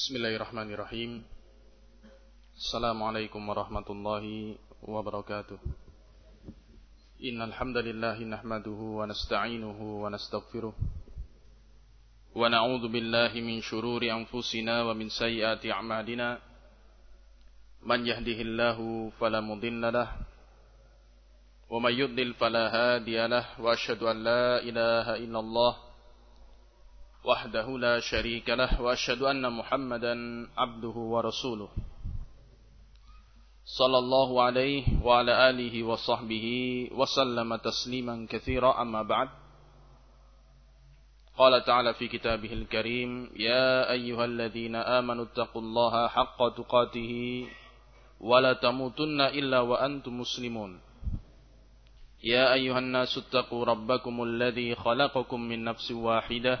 Bismillahirrahmanirrahim. Assalamualaikum warahmatullahi wabarakatuh. Innal hamdalillah nahmaduhu wa nasta'inuhu wa nastaghfiruh. Wa na'udzu billahi min shururi anfusina wa min sayyiati a'malina. Man yahdihillahu fala mudilla lahu wa may yudlil fala hadiya lahu wa asyhadu an la ilaha illallah وحده لا شريك له وأشهد أن محمدا عبده ورسوله. صلى الله عليه وعلى آله وصحبه وسلم تسليما كثيرا أما بعد. قال تعالى في كتابه الكريم يا أيها الذين آمنوا اتقوا الله حق تقاته ولا تموتن إلا وأنتم مسلمون. يا أيها الناس اتقوا ربكم الذي خلقكم من نفس واحدة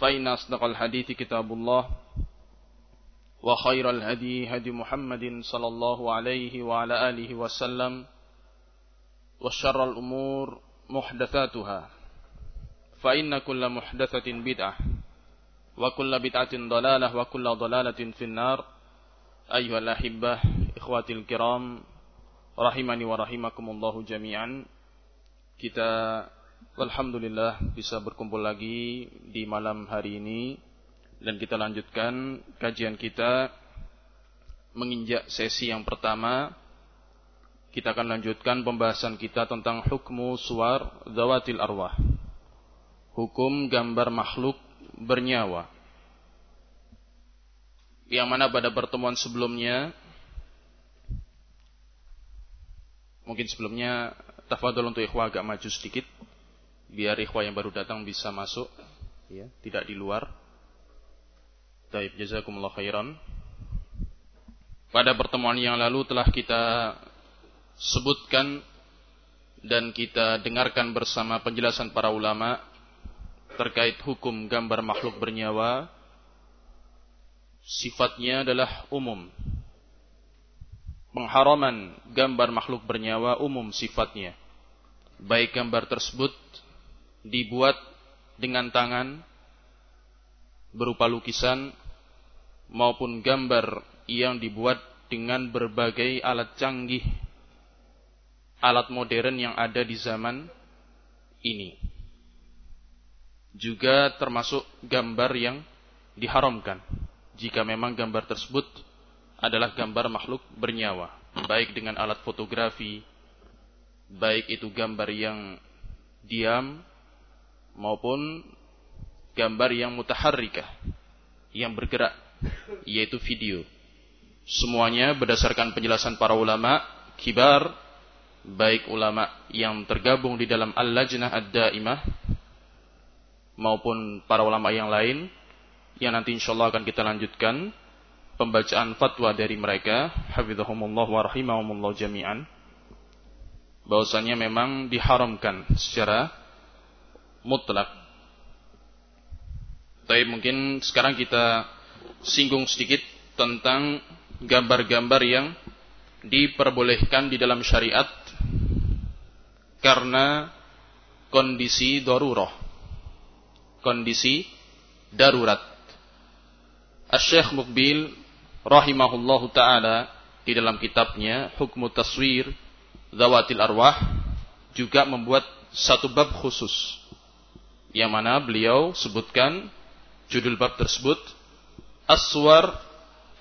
فإن أصدق الحديث كتاب الله وخير الهدي هدي محمد صلى الله عليه وعلى آله وسلم وشر الأمور محدثاتها. فإن كل محدثة بدعة وكل بدعة ضلالة وكل ضلالة في النار. أيها الأحبة إخواتي الكرام رحمني ورحمكم الله جميعا. Kita Alhamdulillah bisa berkumpul lagi di malam hari ini. Dan kita lanjutkan kajian kita menginjak sesi yang pertama. Kita akan lanjutkan pembahasan kita tentang hukmu suar zawatil arwah. Hukum gambar makhluk bernyawa. Yang mana pada pertemuan sebelumnya mungkin sebelumnya tafadhol untuk ikhwah agak maju sedikit biar ikhwah yang baru datang bisa masuk ya, tidak di luar. Taib jazakumullah khairan. Pada pertemuan yang lalu telah kita sebutkan dan kita dengarkan bersama penjelasan para ulama terkait hukum gambar makhluk bernyawa. Sifatnya adalah umum. Pengharaman gambar makhluk bernyawa umum sifatnya. Baik gambar tersebut dibuat dengan tangan berupa lukisan maupun gambar yang dibuat dengan berbagai alat canggih alat modern yang ada di zaman ini. Juga termasuk gambar yang diharamkan jika memang gambar tersebut adalah gambar makhluk bernyawa baik dengan alat fotografi baik itu gambar yang diam maupun gambar yang mutaharrikah yang bergerak yaitu video. Semuanya berdasarkan penjelasan para ulama kibar baik ulama yang tergabung di dalam Al-Lajnah Ad-Daimah maupun para ulama yang lain yang nanti insyaallah akan kita lanjutkan pembacaan fatwa dari mereka. Hafizahumullah wa rahimahumullah jami'an. Bahwasanya memang diharamkan secara mutlak. Tapi mungkin sekarang kita singgung sedikit tentang gambar-gambar yang diperbolehkan di dalam syariat karena kondisi darurat. Kondisi darurat. Asy-Syaikh Mukbil rahimahullahu taala di dalam kitabnya Hukmu Taswir Zawatil Arwah juga membuat satu bab khusus yang mana beliau sebutkan judul bab tersebut Aswar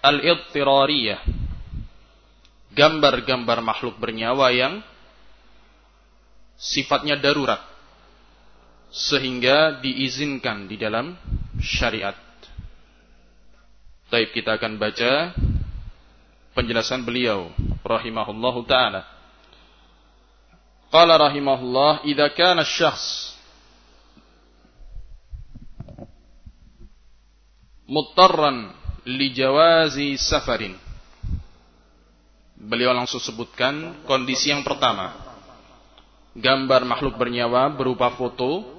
al-Idtirariyah gambar-gambar makhluk bernyawa yang sifatnya darurat sehingga diizinkan di dalam syariat. Taib kita akan baca penjelasan beliau rahimahullahu taala. Qala rahimahullah idza kana asy-syakhs mutarran li jawazi safarin. Beliau langsung sebutkan kondisi yang pertama. Gambar makhluk bernyawa berupa foto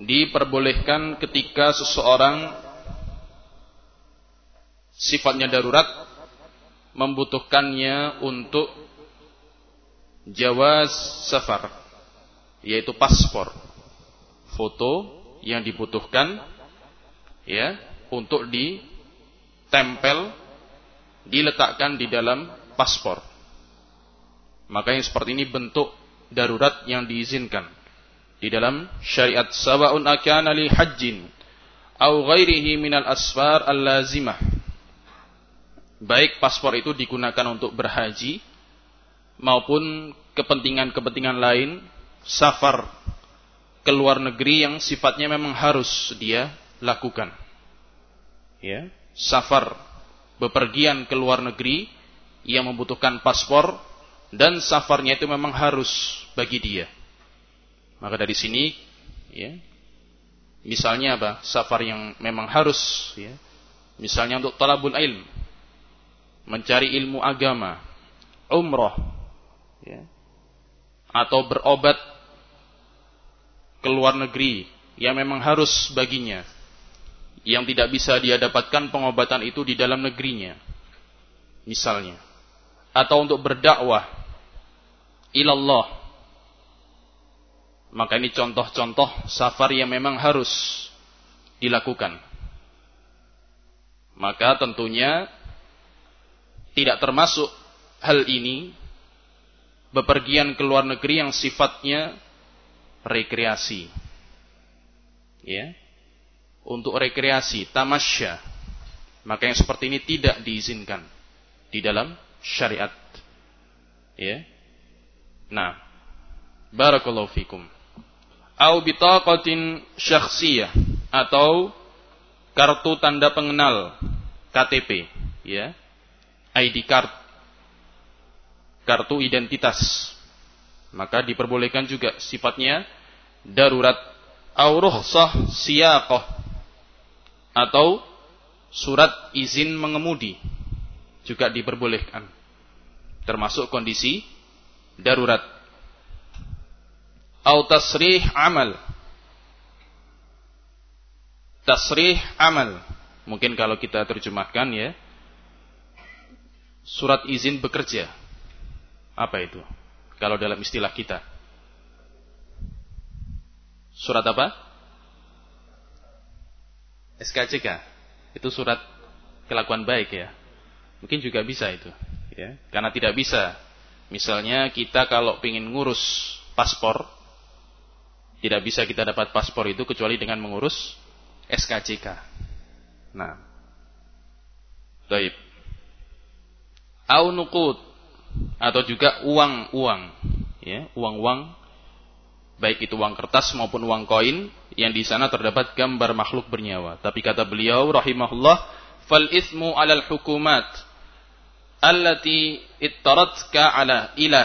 diperbolehkan ketika seseorang sifatnya darurat membutuhkannya untuk jawaz safar yaitu paspor foto yang dibutuhkan ya untuk ditempel diletakkan di dalam paspor. Maka yang seperti ini bentuk darurat yang diizinkan. Di dalam syariat sawaun akana li hajjin au ghairihi minal asfar al-lazimah. Baik paspor itu digunakan untuk berhaji maupun kepentingan-kepentingan lain safar ke luar negeri yang sifatnya memang harus dia lakukan. Ya, safar bepergian ke luar negeri yang membutuhkan paspor dan safarnya itu memang harus bagi dia. Maka dari sini ya, misalnya apa? Safar yang memang harus ya. Misalnya untuk talabul ilm, mencari ilmu agama, umroh, ya, atau berobat ke luar negeri yang memang harus baginya, yang tidak bisa dia dapatkan pengobatan itu di dalam negerinya, misalnya, atau untuk berdakwah ilallah, maka ini contoh-contoh safar yang memang harus dilakukan. Maka tentunya tidak termasuk hal ini bepergian ke luar negeri yang sifatnya rekreasi. Ya. Untuk rekreasi, tamasya. Maka yang seperti ini tidak diizinkan di dalam syariat. Ya. Nah, barakallahu fikum. Au bitaqatin syakhsiyah atau kartu tanda pengenal KTP, ya. ID card kartu identitas. Maka diperbolehkan juga sifatnya darurat auruhsah siyaqah atau surat izin mengemudi juga diperbolehkan termasuk kondisi darurat au tasrih amal tasrih amal mungkin kalau kita terjemahkan ya surat izin bekerja apa itu? Kalau dalam istilah kita. Surat apa? SKCK. Itu surat kelakuan baik ya. Mungkin juga bisa itu. Ya. Karena tidak bisa. Misalnya kita kalau ingin ngurus paspor. Tidak bisa kita dapat paspor itu kecuali dengan mengurus SKCK. Nah. Baik. Au nukut atau juga uang-uang ya uang-uang baik itu uang kertas maupun uang koin yang di sana terdapat gambar makhluk bernyawa tapi kata beliau rahimahullah fal ismu alal hukumat allati ittaratka ala ila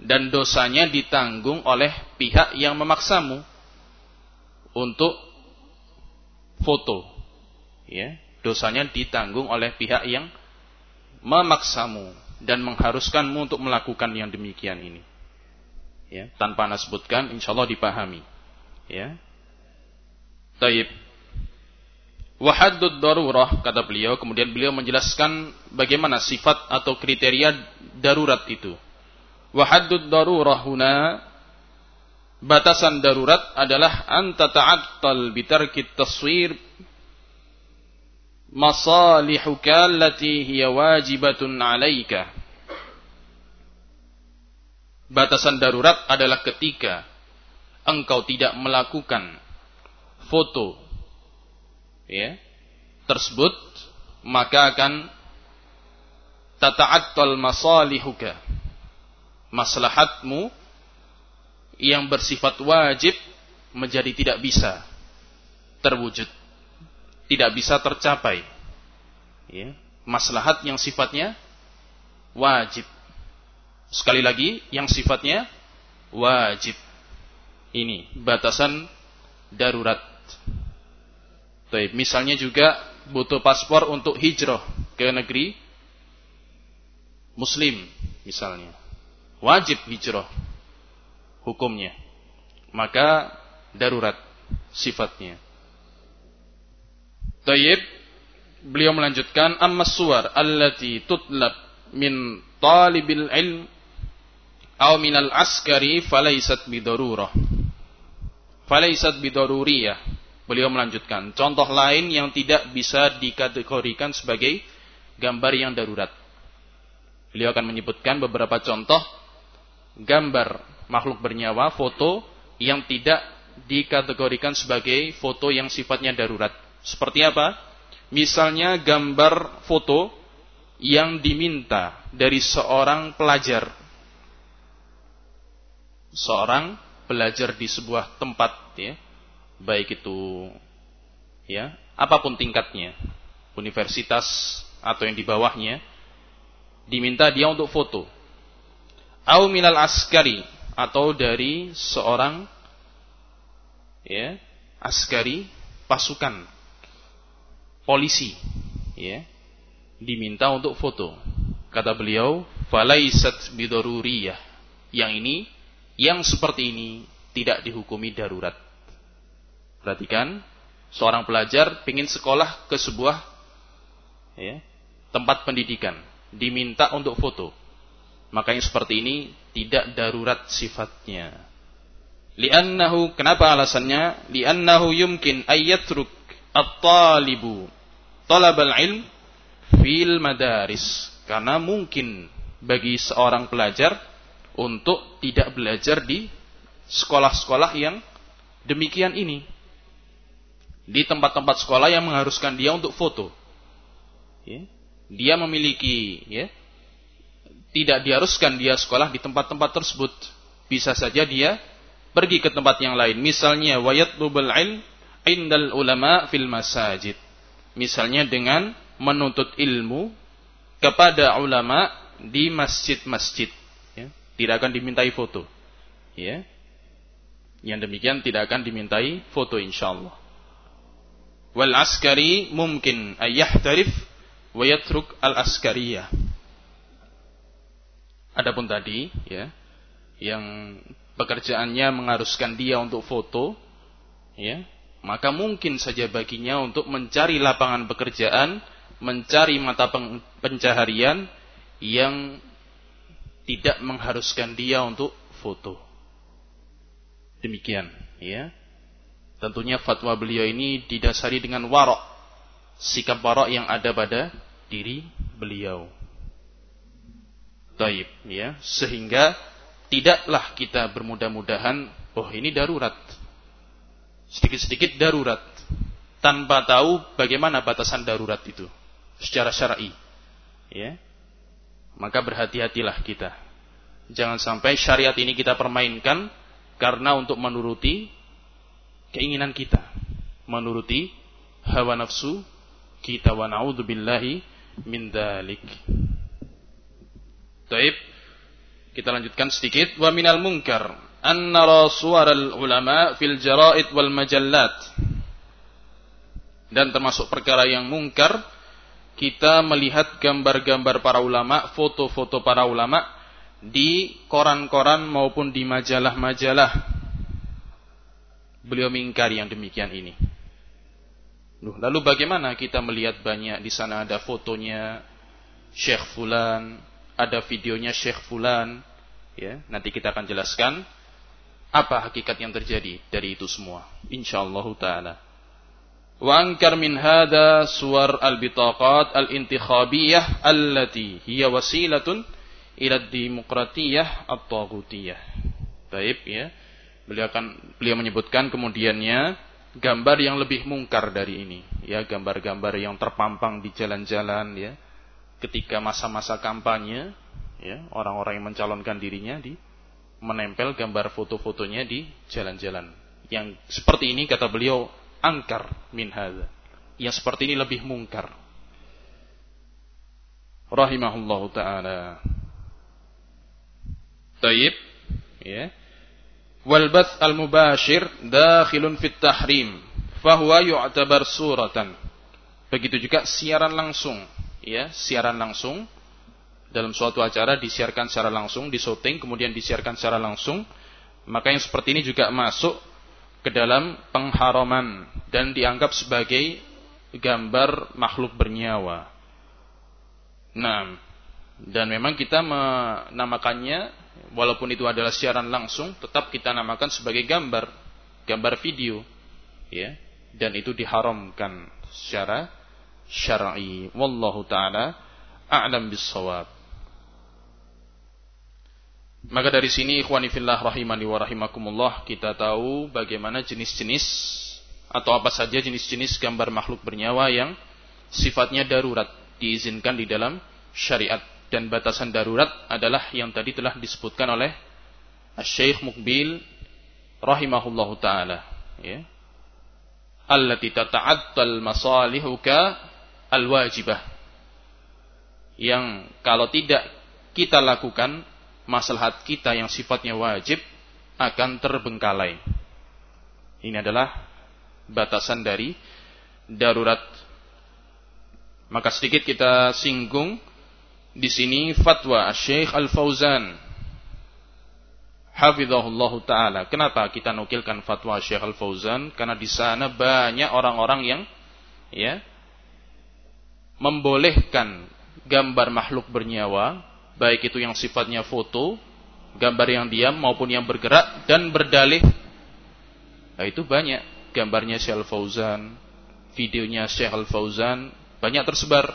dan dosanya ditanggung oleh pihak yang memaksamu untuk foto ya dosanya ditanggung oleh pihak yang memaksamu dan mengharuskanmu untuk melakukan yang demikian ini. Ya, tanpa anda sebutkan, insya Allah dipahami. Ya. Taib. Wahaddud darurah, kata beliau. Kemudian beliau menjelaskan bagaimana sifat atau kriteria darurat itu. Wahaddud darurah huna, batasan darurat adalah anta ta'attal bitarkit taswir masalihuka allati hiya wajibatun alaika. Batasan darurat adalah ketika engkau tidak melakukan foto ya tersebut maka akan tata'attal masalihuka maslahatmu yang bersifat wajib menjadi tidak bisa terwujud tidak bisa tercapai. Ya. Maslahat yang sifatnya wajib. Sekali lagi, yang sifatnya wajib. Ini batasan darurat. Baik, misalnya juga butuh paspor untuk hijrah ke negeri muslim misalnya. Wajib hijrah hukumnya. Maka darurat sifatnya. Tayyib beliau melanjutkan amma suwar allati tutlab min talibil ilm atau minal askari falaisat bidarurah. Falaisat bidaruriyah. Beliau melanjutkan, contoh lain yang tidak bisa dikategorikan sebagai gambar yang darurat. Beliau akan menyebutkan beberapa contoh gambar makhluk bernyawa, foto yang tidak dikategorikan sebagai foto yang sifatnya darurat. Seperti apa? Misalnya gambar foto yang diminta dari seorang pelajar seorang belajar di sebuah tempat ya, baik itu ya, apa pun tingkatnya, universitas atau yang di bawahnya, diminta dia untuk foto. Au minal askari atau dari seorang ya, askari pasukan polisi ya, diminta untuk foto. Kata beliau, falaisat bidoruriyah. Yang ini yang seperti ini tidak dihukumi darurat. Perhatikan, seorang pelajar ingin sekolah ke sebuah ya, tempat pendidikan, diminta untuk foto. Makanya seperti ini tidak darurat sifatnya. Li'annahu, kenapa alasannya? Li'annahu yumkin ayyatruk at-talibu talabal ilm fil madaris. Karena mungkin bagi seorang pelajar untuk tidak belajar di sekolah-sekolah yang demikian ini. Di tempat-tempat sekolah yang mengharuskan dia untuk foto. Ya. Dia memiliki, ya, tidak diharuskan dia sekolah di tempat-tempat tersebut. Bisa saja dia pergi ke tempat yang lain. Misalnya, wayat lubal ilm indal ulama fil masajid. Misalnya dengan menuntut ilmu kepada ulama di masjid-masjid tidak akan dimintai foto. Ya. Yang demikian tidak akan dimintai foto insyaallah. Wal askari mungkin tarif wa yatruk al askariyah. Adapun tadi ya yang pekerjaannya mengharuskan dia untuk foto ya maka mungkin saja baginya untuk mencari lapangan pekerjaan, mencari mata pencaharian yang tidak mengharuskan dia untuk foto. Demikian, ya. Tentunya fatwa beliau ini didasari dengan warok, sikap warok yang ada pada diri beliau. Taib, ya. Sehingga tidaklah kita bermudah-mudahan, oh ini darurat. Sedikit-sedikit darurat. Tanpa tahu bagaimana batasan darurat itu. Secara syar'i. Ya maka berhati-hatilah kita. Jangan sampai syariat ini kita permainkan karena untuk menuruti keinginan kita, menuruti hawa nafsu kita wa naudzubillahi min dzalik. Taib. Kita lanjutkan sedikit wa minal munkar an nara suwaral ulama fil jaraid wal majallat. Dan termasuk perkara yang mungkar kita melihat gambar-gambar para ulama, foto-foto para ulama di koran-koran maupun di majalah-majalah. Beliau mengingkari yang demikian ini. Lalu bagaimana kita melihat banyak di sana ada fotonya Syekh Fulan, ada videonya Syekh Fulan, ya. Nanti kita akan jelaskan apa hakikat yang terjadi dari itu semua. Insyaallah taala wa من min صور البطاقات الانتخابية التي هي وسيلة إلى الديمقراطية الطاغوتية. ila demokratiyah ya. Beliau akan beliau menyebutkan kemudiannya gambar yang lebih mungkar dari ini, ya gambar-gambar yang terpampang di jalan-jalan ya ketika masa-masa kampanye ya orang-orang yang mencalonkan dirinya di menempel gambar foto-fotonya di jalan-jalan. Yang seperti ini kata beliau angkar min hadza. Yang seperti ini lebih mungkar. Rahimahullahu taala. Taib, ya. Wal bath al mubashir dakhilun fit tahrim, fahuwa yu'tabar suratan. Begitu juga siaran langsung, ya, siaran langsung dalam suatu acara disiarkan secara langsung, di syuting kemudian disiarkan secara langsung, maka yang seperti ini juga masuk ke dalam pengharaman dan dianggap sebagai gambar makhluk bernyawa. Nah, dan memang kita menamakannya walaupun itu adalah siaran langsung, tetap kita namakan sebagai gambar, gambar video, ya. Dan itu diharamkan secara syar'i. Wallahu taala a'lam bissawab. Maka dari sini ikhwani fillah rahimani wa rahimakumullah kita tahu bagaimana jenis-jenis atau apa saja jenis-jenis gambar makhluk bernyawa yang sifatnya darurat diizinkan di dalam syariat. Dan batasan darurat adalah yang tadi telah disebutkan oleh Syekh Mukbil rahimahullahu taala. Ya. Allati tata'attal masalihuka alwajibah. Yang kalau tidak kita lakukan maslahat kita yang sifatnya wajib akan terbengkalai. Ini adalah batasan dari darurat. Maka sedikit kita singgung di sini fatwa Syekh Al-Fauzan Hafizahullah taala. Kenapa kita nukilkan fatwa Syekh Al-Fauzan? Karena di sana banyak orang-orang yang ya membolehkan gambar makhluk bernyawa baik itu yang sifatnya foto, gambar yang diam maupun yang bergerak dan berdalih. Nah, itu banyak gambarnya Syekh Al-Fauzan, videonya Syekh Al-Fauzan banyak tersebar.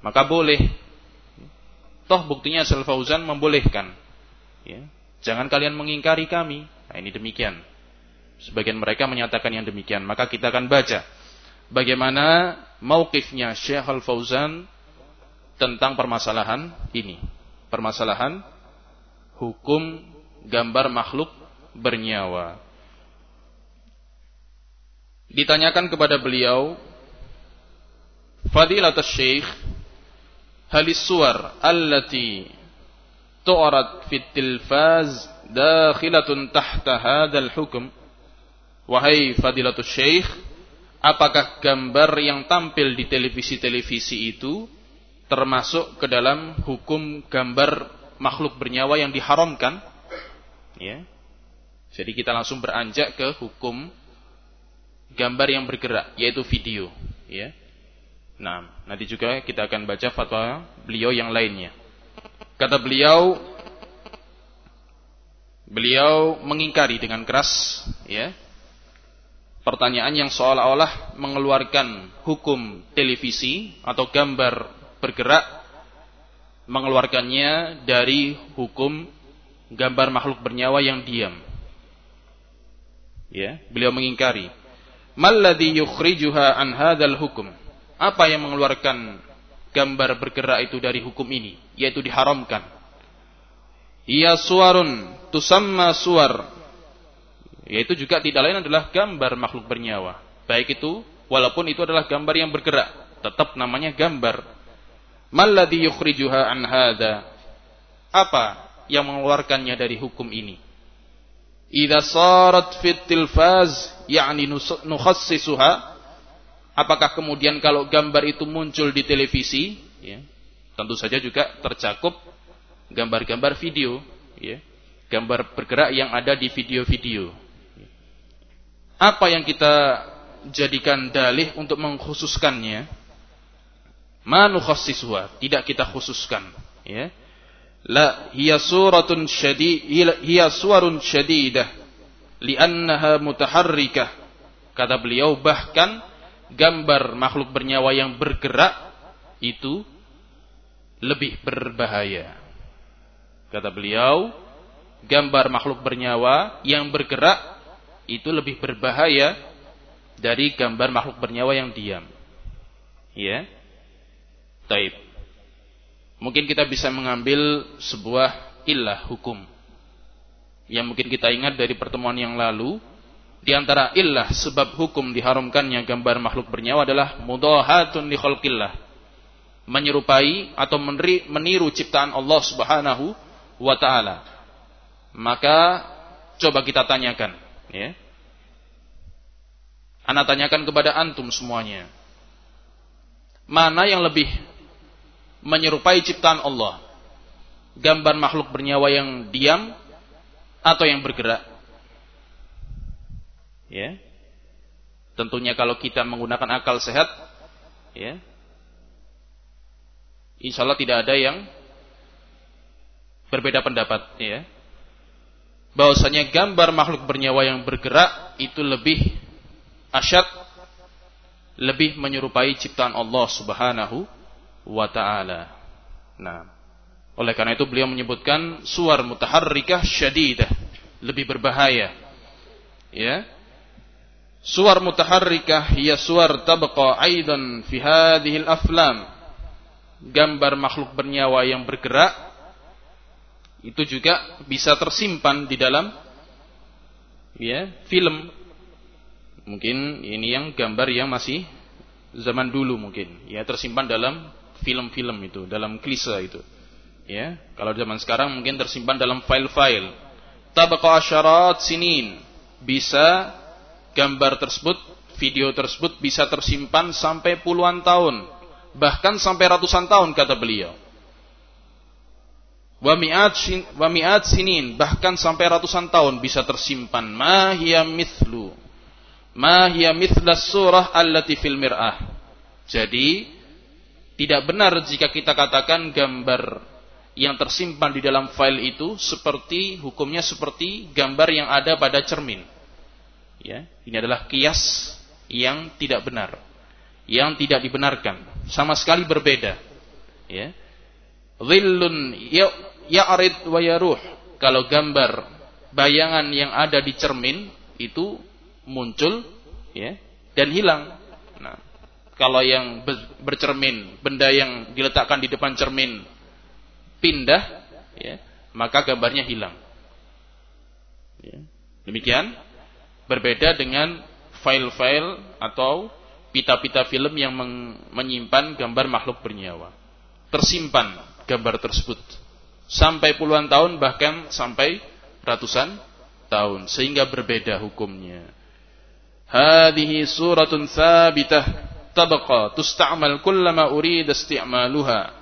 Maka boleh. Toh buktinya Syekh Al-Fauzan membolehkan. Ya. Jangan kalian mengingkari kami. Nah, ini demikian. Sebagian mereka menyatakan yang demikian. Maka kita akan baca bagaimana mauqifnya Syekh Al-Fauzan tentang permasalahan ini. Permasalahan hukum gambar makhluk bernyawa. Ditanyakan kepada beliau, Fadilat Syekh, halis suwar allati tu'rad fit tilfaz dakhilatun tahta hadzal hukm? Wahai Fadilatul Syekh, apakah gambar yang tampil di televisi-televisi itu termasuk ke dalam hukum gambar makhluk bernyawa yang diharamkan. Ya. Jadi kita langsung beranjak ke hukum gambar yang bergerak yaitu video. Ya. Nah nanti juga kita akan baca fatwa beliau yang lainnya. Kata beliau beliau mengingkari dengan keras ya pertanyaan yang seolah-olah mengeluarkan hukum televisi atau gambar bergerak mengeluarkannya dari hukum gambar makhluk bernyawa yang diam. Ya, beliau mengingkari. Malladhi yukhrijuha an hadzal hukum? Apa yang mengeluarkan gambar bergerak itu dari hukum ini, yaitu diharamkan? Ia suarun tusamma suar. Yaitu juga tidak lain adalah gambar makhluk bernyawa. Baik itu walaupun itu adalah gambar yang bergerak, tetap namanya gambar Malladhi yukhrijuha an hadha? Apa yang mengeluarkannya dari hukum ini? Idza sarat fit tilfaz yakni nukhassisuha apakah kemudian kalau gambar itu muncul di televisi ya, tentu saja juga tercakup gambar-gambar video ya, gambar bergerak yang ada di video-video apa yang kita jadikan dalih untuk mengkhususkannya manukhassisuha tidak kita khususkan. Ya. La hiya suratun syadid hiya suwarun syadidah. Li'annaha mutaharrikah. Kata beliau bahkan gambar makhluk bernyawa yang bergerak itu lebih berbahaya. Kata beliau gambar makhluk bernyawa yang bergerak itu lebih berbahaya dari gambar makhluk bernyawa yang diam. Ya Taib. Mungkin kita bisa mengambil sebuah ilah hukum. Yang mungkin kita ingat dari pertemuan yang lalu. Di antara ilah sebab hukum diharamkannya gambar makhluk bernyawa adalah mudahatun li khalqillah. Menyerupai atau meniru ciptaan Allah subhanahu wa ta'ala. Maka coba kita tanyakan. Ya. Anak tanyakan kepada antum semuanya mana yang lebih menyerupai ciptaan Allah? Gambar makhluk bernyawa yang diam atau yang bergerak? Ya. Tentunya kalau kita menggunakan akal sehat, ya. Insya Allah tidak ada yang berbeda pendapat, ya. Bahwasanya gambar makhluk bernyawa yang bergerak itu lebih asyad, lebih menyerupai ciptaan Allah Subhanahu wa taala. Nah, oleh karena itu beliau menyebutkan suar mutaharrikah syadidah, lebih berbahaya. Ya. Suar mutaharrikah hiya suar tabqa aidan fi hadhihi al-aflam. Gambar makhluk bernyawa yang bergerak itu juga bisa tersimpan di dalam ya film mungkin ini yang gambar yang masih zaman dulu mungkin ya tersimpan dalam film-film itu dalam klise itu. Ya kalau zaman sekarang mungkin tersimpan dalam file-file. Tabqa asyarat sinin. Bisa gambar tersebut video tersebut bisa tersimpan sampai puluhan tahun. Bahkan sampai ratusan tahun kata beliau. Wa mi'at sinin. Bahkan sampai ratusan tahun bisa tersimpan. Ma hiya mithlu. Ma hiya mithla surah allati fil mir'ah. Jadi tidak benar jika kita katakan gambar yang tersimpan di dalam file itu seperti hukumnya seperti gambar yang ada pada cermin ya ini adalah kias yang tidak benar yang tidak dibenarkan sama sekali berbeda ya dhillun ya'rid wa yaruh. Kalau gambar bayangan yang ada di cermin itu muncul ya dan hilang. Kalau yang bercermin, benda yang diletakkan di depan cermin pindah ya, maka gambarnya hilang. Ya. Demikian berbeda dengan file-file atau pita-pita film yang menyimpan gambar makhluk bernyawa. Tersimpan gambar tersebut sampai puluhan tahun bahkan sampai ratusan tahun sehingga berbeda hukumnya. Hadhihi suratun thabitah tabqa tusta'mal kullama urida isti'maluha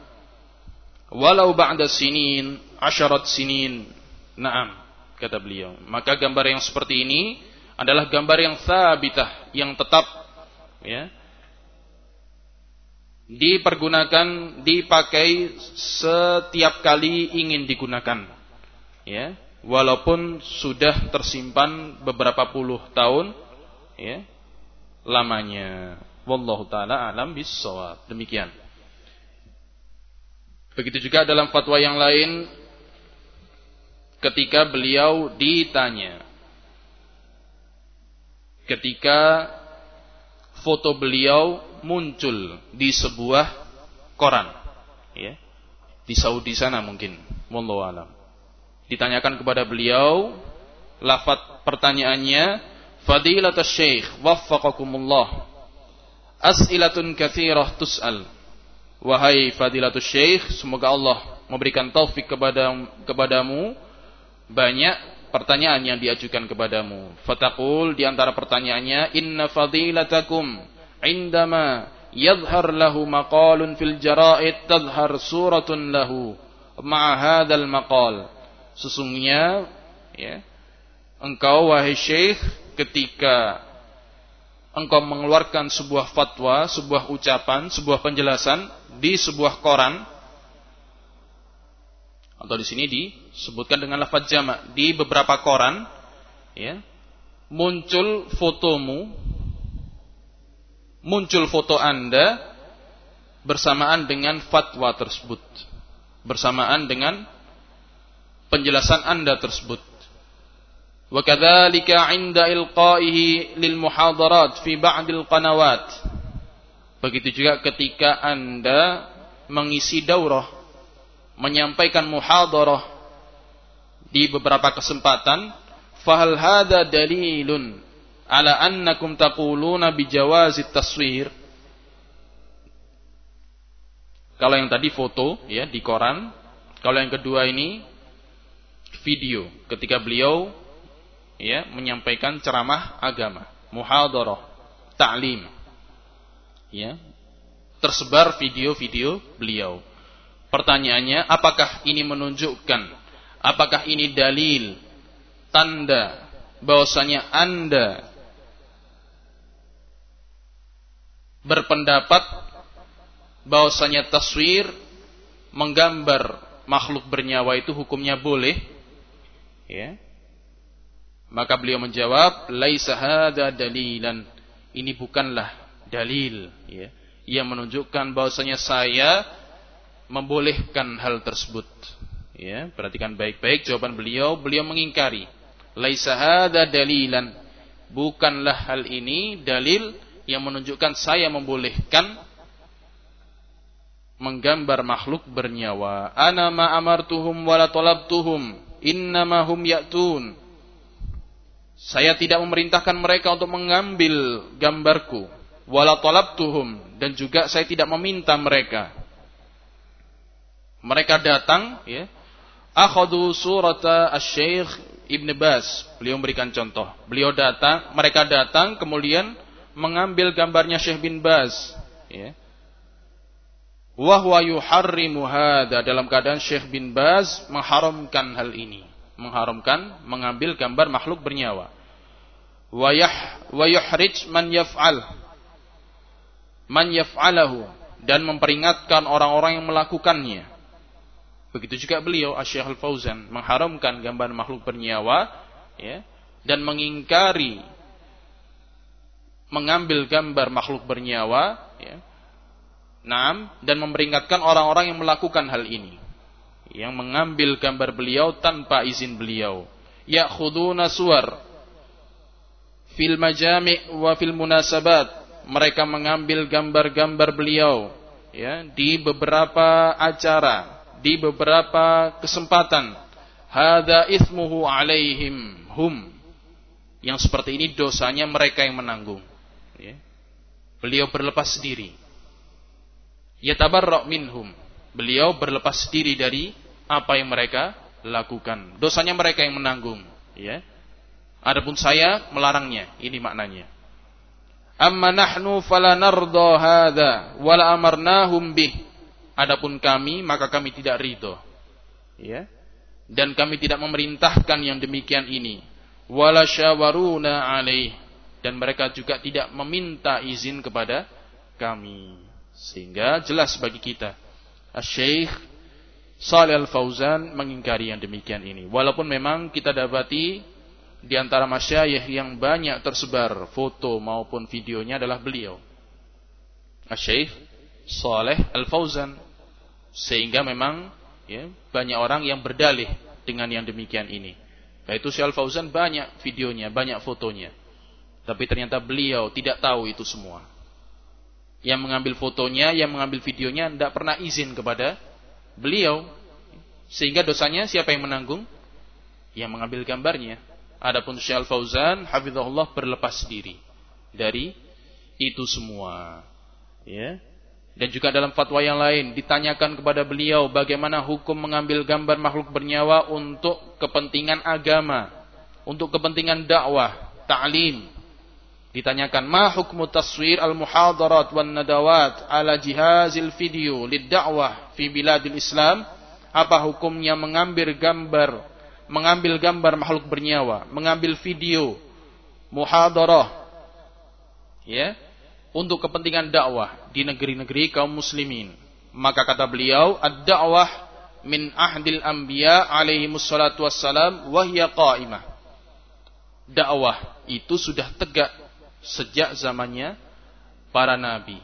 walau ba'da sinin asyarat sinin. Naam kata beliau. Maka gambar yang seperti ini adalah gambar yang thabitah yang tetap ya dipergunakan, dipakai setiap kali ingin digunakan. Ya, walaupun sudah tersimpan beberapa puluh tahun, ya, lamanya. Wallahu taala alam bisawab. Demikian. Begitu juga dalam fatwa yang lain ketika beliau ditanya ketika foto beliau muncul di sebuah koran ya di Saudi sana mungkin wallahu alam ditanyakan kepada beliau lafat pertanyaannya fadilatus syekh waffaqakumullah as'ilatun kathirah tus'al. Wahai fadilatul syekh, semoga Allah memberikan taufik kepada kepadamu banyak pertanyaan yang diajukan kepadamu. Fatakul di antara pertanyaannya, inna fadilatakum indama yadhhar lahu maqalun fil jaraid tadhhar suratun lahu ma'a hadzal maqal. Sesungguhnya ya, engkau wahai syekh ketika engkau mengeluarkan sebuah fatwa, sebuah ucapan, sebuah penjelasan di sebuah koran atau di sini disebutkan dengan lafaz jamak di beberapa koran ya muncul fotomu muncul foto Anda bersamaan dengan fatwa tersebut. Bersamaan dengan penjelasan Anda tersebut. 'Inda ilqaihi lil muhadarat fi ba'dil qanawat. Begitu juga ketika Anda mengisi daurah, menyampaikan muhadarah di beberapa kesempatan, fahal hadza dalilun ala annakum taquluna bijawazi taswir. Kalau yang tadi foto ya di koran. Kalau yang kedua ini video. Ketika beliau ya menyampaikan ceramah agama muhadarah ta'lim. Ya tersebar video-video beliau. Pertanyaannya, apakah ini menunjukkan, apakah ini dalil, tanda bahwasanya Anda berpendapat bahwasanya taswir menggambar makhluk bernyawa itu hukumnya boleh? Ya maka beliau menjawab laisa hadza dalilan. Ini bukanlah dalil ya. Yang menunjukkan bahwasanya saya membolehkan hal tersebut ya. Perhatikan baik-baik jawaban beliau. Beliau mengingkari laisa hadza dalilan. Bukanlah hal ini dalil yang menunjukkan saya membolehkan menggambar makhluk bernyawa. Ana ma amartuhum wala talabtuhum, innama hum ya'tun. Saya tidak memerintahkan mereka untuk mengambil gambarku, wala talabtuhum dan juga saya tidak meminta mereka. Mereka datang ya. Akhadhu surata asy-syekh Ibn Bas. Beliau memberikan contoh. Beliau datang, mereka datang kemudian mengambil gambarnya Syekh bin Baz ya wahwa yuharrimu hadha dalam keadaan Syekh bin Baz mengharamkan hal ini mengharamkan mengambil gambar makhluk bernyawa wayah wayuhrij man yaf'al man yaf'alahu dan memperingatkan orang-orang yang melakukannya begitu juga beliau Syekh Al-Fauzan mengharamkan gambar makhluk bernyawa ya dan mengingkari mengambil gambar makhluk bernyawa ya. Naam dan memperingatkan orang-orang yang melakukan hal ini. Yang mengambil gambar beliau tanpa izin beliau. Ya'khuduna suwar fil majami' wa fil munasabat. Mereka mengambil gambar-gambar beliau ya di beberapa acara, di beberapa kesempatan. Hadza ismuhu alaihim hum. Yang seperti ini dosanya mereka yang menanggung. Ya. Beliau berlepas diri. Yatabarra' minhum. Beliau berlepas diri dari apa yang mereka lakukan. Dosanya mereka yang menanggung. Ya. Adapun saya melarangnya. Ini maknanya. Amma nahnu fala wala amarnahum bih. Adapun kami maka kami tidak ridho. Ya. Dan kami tidak memerintahkan yang demikian ini. Wala syawaruna alaih dan mereka juga tidak meminta izin kepada kami. Sehingga jelas bagi kita. Syekh Salih Al-Fauzan mengingkari yang demikian ini. Walaupun memang kita dapati di antara masyayikh yang banyak tersebar foto maupun videonya adalah beliau. Syekh Saleh Al-Fauzan. Sehingga memang ya, banyak orang yang berdalih dengan yang demikian ini. Yaitu Syekh Al-Fauzan banyak videonya, banyak fotonya. Tapi ternyata beliau tidak tahu itu semua. Yang mengambil fotonya, yang mengambil videonya tidak pernah izin kepada beliau. Sehingga dosanya siapa yang menanggung? Yang mengambil gambarnya. Adapun Syekh Al-Fauzan hafizahullah berlepas diri dari itu semua. Ya. Dan juga dalam fatwa yang lain ditanyakan kepada beliau bagaimana hukum mengambil gambar makhluk bernyawa untuk kepentingan agama, untuk kepentingan dakwah, ta'lim, Ditanyakan, ma hukmu taswir al-muhadarat wan nadawat ala jihazil video lid-da'wah fi biladil Islam? Apa hukumnya mengambil gambar, mengambil gambar makhluk bernyawa, mengambil video muhadarah ya, untuk kepentingan dakwah di negeri-negeri kaum muslimin. Maka kata beliau, ad-da'wah min ahdil anbiya alaihi wassalatu wassalam wa qa'imah. Dakwah itu sudah tegak sejak zamannya para nabi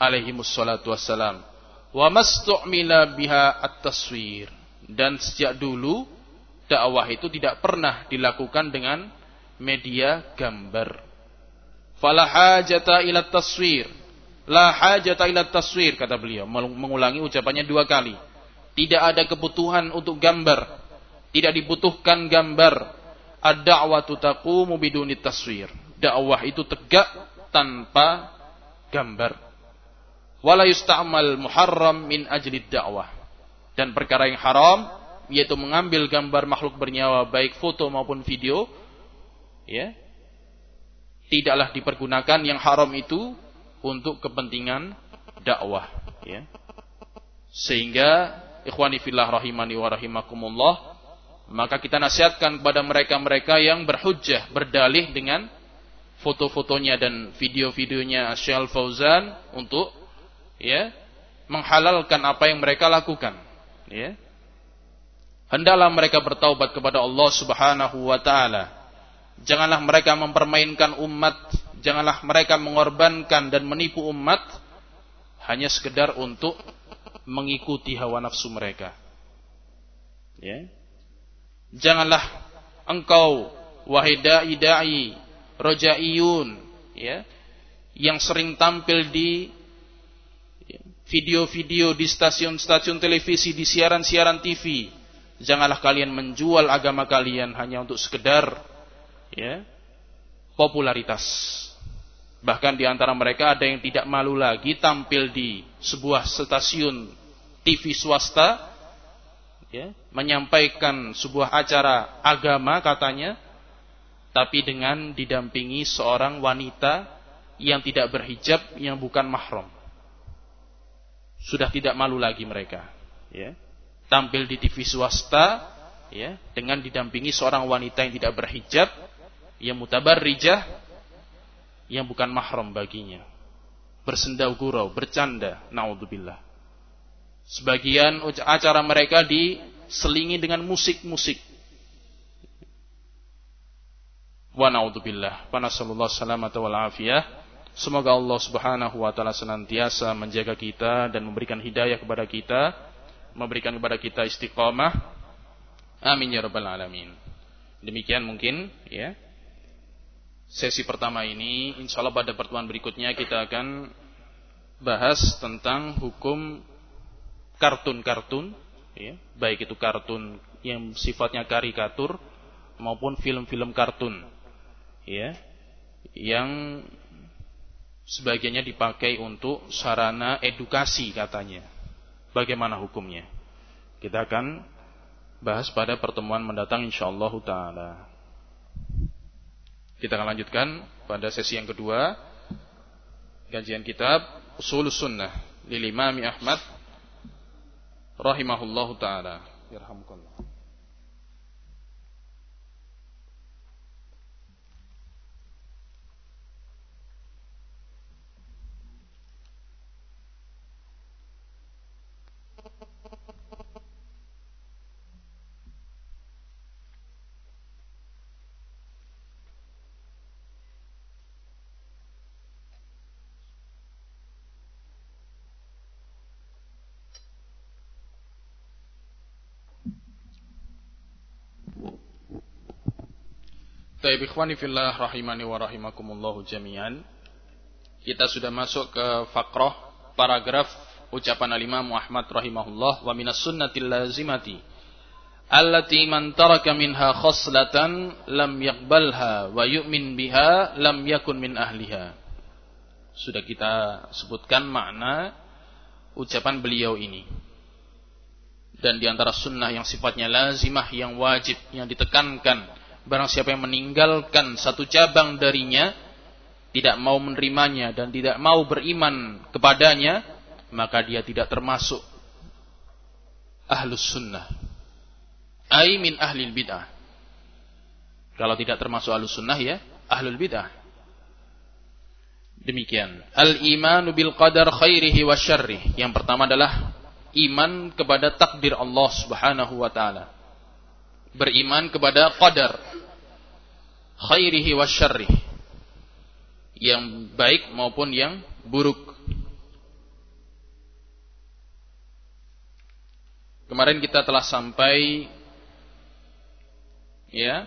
alaihi wassalatu wassalam. Wa mastu'mila biha at-taswir. Dan sejak dulu dakwah itu tidak pernah dilakukan dengan media gambar. Fala hajata ila taswir la hajata ila taswir kata beliau. Mengulangi ucapannya dua kali. Tidak ada kebutuhan untuk gambar. Tidak dibutuhkan gambar. Ad-da'watu taqumu biduni taswir dakwah itu tegak tanpa gambar. Wala yusta'mal muharram min ajli dakwah. Dan perkara yang haram yaitu mengambil gambar makhluk bernyawa baik foto maupun video ya tidaklah dipergunakan yang haram itu untuk kepentingan dakwah ya. Sehingga ikhwani fillah rahimani wa rahimakumullah maka kita nasihatkan kepada mereka-mereka yang berhujjah berdalih dengan foto-fotonya dan video-videonya Syal Fauzan untuk ya menghalalkan apa yang mereka lakukan ya. Hendaklah mereka bertaubat kepada Allah Subhanahu wa taala. Janganlah mereka mempermainkan umat janganlah mereka mengorbankan dan menipu umat hanya sekedar untuk mengikuti hawa nafsu mereka. Ya. Janganlah engkau wahai dai dai rojaiyun ya yang sering tampil di video-video di stasiun-stasiun televisi, di siaran-siaran TV. Janganlah kalian menjual agama kalian hanya untuk sekedar ya, popularitas. Bahkan di antara mereka ada yang tidak malu lagi tampil di sebuah stasiun TV swasta ya, menyampaikan sebuah acara agama katanya tapi dengan didampingi seorang wanita yang tidak berhijab yang bukan mahram. Sudah tidak malu lagi mereka. Ya. Tampil di TV swasta ya. dengan didampingi seorang wanita yang tidak berhijab yang mutabarrijah yang bukan mahram baginya. Bersendau gurau bercanda naudzubillah. Sebagian acara mereka diselingi dengan musik-musik wa naudzubillah wa nasallallahu salamata wal afiyah Semoga Allah Subhanahu wa taala senantiasa menjaga kita dan memberikan hidayah kepada kita, memberikan kepada kita istiqamah. Amin ya rabbal alamin. Demikian mungkin ya. Sesi pertama ini insyaallah pada pertemuan berikutnya kita akan bahas tentang hukum kartun-kartun ya, baik itu kartun yang sifatnya karikatur maupun film-film kartun ya yang sebagiannya dipakai untuk sarana edukasi katanya. Bagaimana hukumnya? Kita akan bahas pada pertemuan mendatang insyaallah taala. Kita akan lanjutkan pada sesi yang kedua kajian kitab Usul Sunnah lil Imam Ahmad rahimahullahu taala. Yarhamukallah. Taib ikhwani fillah rahimani wa rahimakumullahu jami'an. Kita sudah masuk ke fakroh paragraf ucapan al-Imam Muhammad rahimahullah wa minas sunnatil lazimati allati man taraka minha khoslatan lam yakbalha wa yu'min biha lam yakun min ahliha. Sudah kita sebutkan makna ucapan beliau ini. Dan di antara sunnah yang sifatnya lazimah, yang wajib, yang ditekankan barang siapa yang meninggalkan satu cabang darinya tidak mau menerimanya dan tidak mau beriman kepadanya maka dia tidak termasuk ahlus sunnah. Ai min ahlil bid'ah. Kalau tidak termasuk ahlus sunnah ya ahlul bid'ah. Demikian. Al imanu bil qadar khairihi wa syarrih. Yang pertama adalah iman kepada takdir Allah Subhanahu wa taala beriman kepada qadar khairihi wa syarrih yang baik maupun yang buruk. Kemarin kita telah sampai ya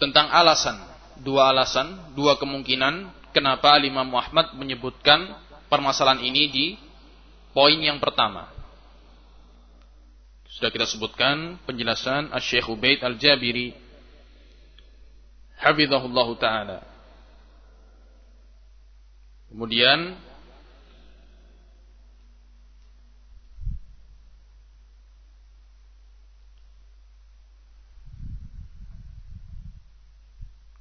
tentang alasan dua alasan dua kemungkinan kenapa Imam Muhammad menyebutkan permasalahan ini di poin yang pertama sudah kita sebutkan penjelasan Asy-Syaikh Ubaid Al-Jabiri hafizahullahu taala. Kemudian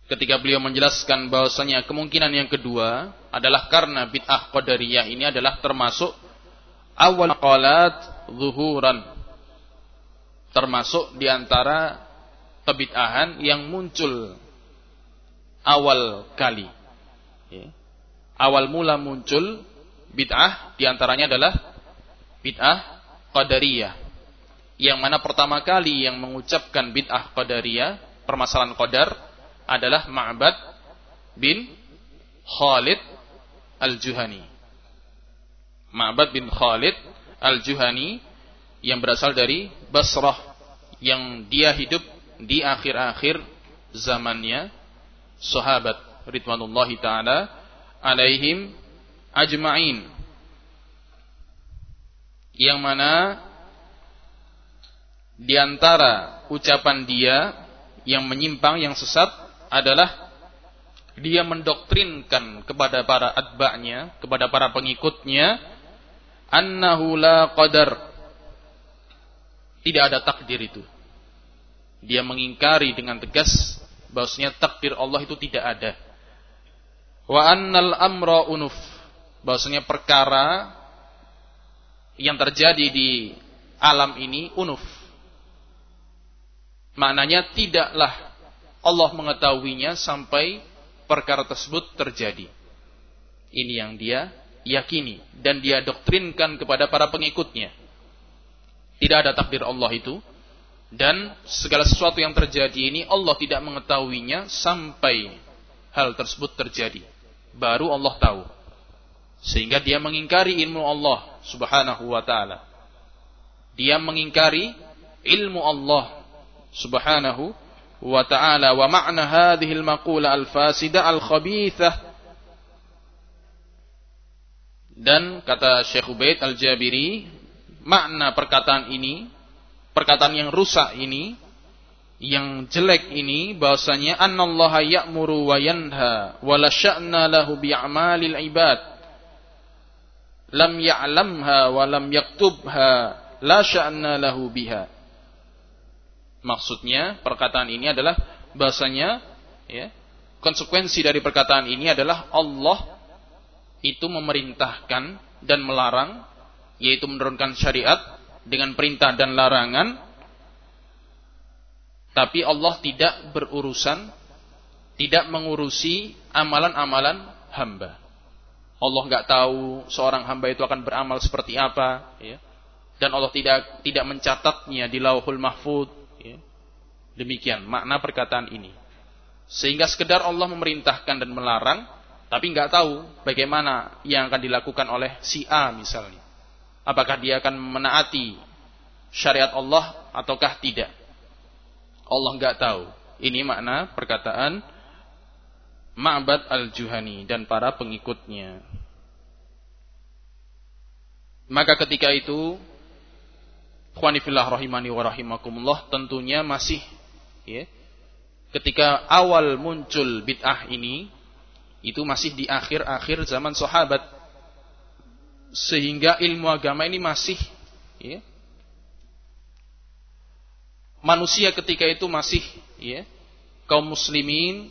ketika beliau menjelaskan bahwasanya kemungkinan yang kedua adalah karena bid'ah qadariyah ini adalah termasuk awal qalat zuhuran termasuk di antara kebid'ahan yang muncul awal kali ya. awal mula muncul bid'ah di antaranya adalah bid'ah qadariyah yang mana pertama kali yang mengucapkan bid'ah qadariyah permasalahan qadar adalah Ma'bad bin Khalid Al-Juhani. Ma'bad bin Khalid Al-Juhani yang berasal dari Basrah yang dia hidup di akhir-akhir zamannya sahabat ridwanullahi taala alaihim ajma'in yang mana di antara ucapan dia yang menyimpang yang sesat adalah dia mendoktrinkan kepada para atba'nya, kepada para pengikutnya, annahu la qadar. Tidak ada takdir itu. Dia mengingkari dengan tegas bahwasanya takdir Allah itu tidak ada. Wa annal amra unuf. Bahwasanya perkara yang terjadi di alam ini unuf. Maknanya tidaklah Allah mengetahuinya sampai perkara tersebut terjadi. Ini yang dia yakini dan dia doktrinkan kepada para pengikutnya. Tidak ada takdir Allah itu dan segala sesuatu yang terjadi ini Allah tidak mengetahuinya sampai hal tersebut terjadi. Baru Allah tahu. Sehingga dia mengingkari ilmu Allah Subhanahu wa taala. Dia mengingkari ilmu Allah Subhanahu wa ta'ala wa ma'na hadhihi al-maqula al-fasida al-khabithah dan kata Syekh Ubaid Al-Jabiri makna perkataan ini perkataan yang rusak ini yang jelek ini bahwasanya annallaha ya'muru wa yanha wa la sya'na lahu bi'amalil ibad. Lam ya'lamha wa lam yaktubha la sya'na lahu biha. Maksudnya perkataan ini adalah bahasanya ya, konsekuensi dari perkataan ini adalah Allah itu memerintahkan dan melarang yaitu menurunkan syariat dengan perintah dan larangan tapi Allah tidak berurusan tidak mengurusi amalan-amalan hamba. Allah nggak tahu seorang hamba itu akan beramal seperti apa, ya. dan Allah tidak tidak mencatatnya di lauhul mahfud, Demikian makna perkataan ini. Sehingga sekedar Allah memerintahkan dan melarang, tapi nggak tahu bagaimana yang akan dilakukan oleh si A misalnya. Apakah dia akan menaati syariat Allah ataukah tidak? Allah nggak tahu. Ini makna perkataan Ma'bad al-Juhani dan para pengikutnya. Maka ketika itu, Khwanifillah rahimani wa rahimakumullah tentunya masih ya, ketika awal muncul bid'ah ini itu masih di akhir-akhir zaman sahabat sehingga ilmu agama ini masih ya, manusia ketika itu masih ya, kaum muslimin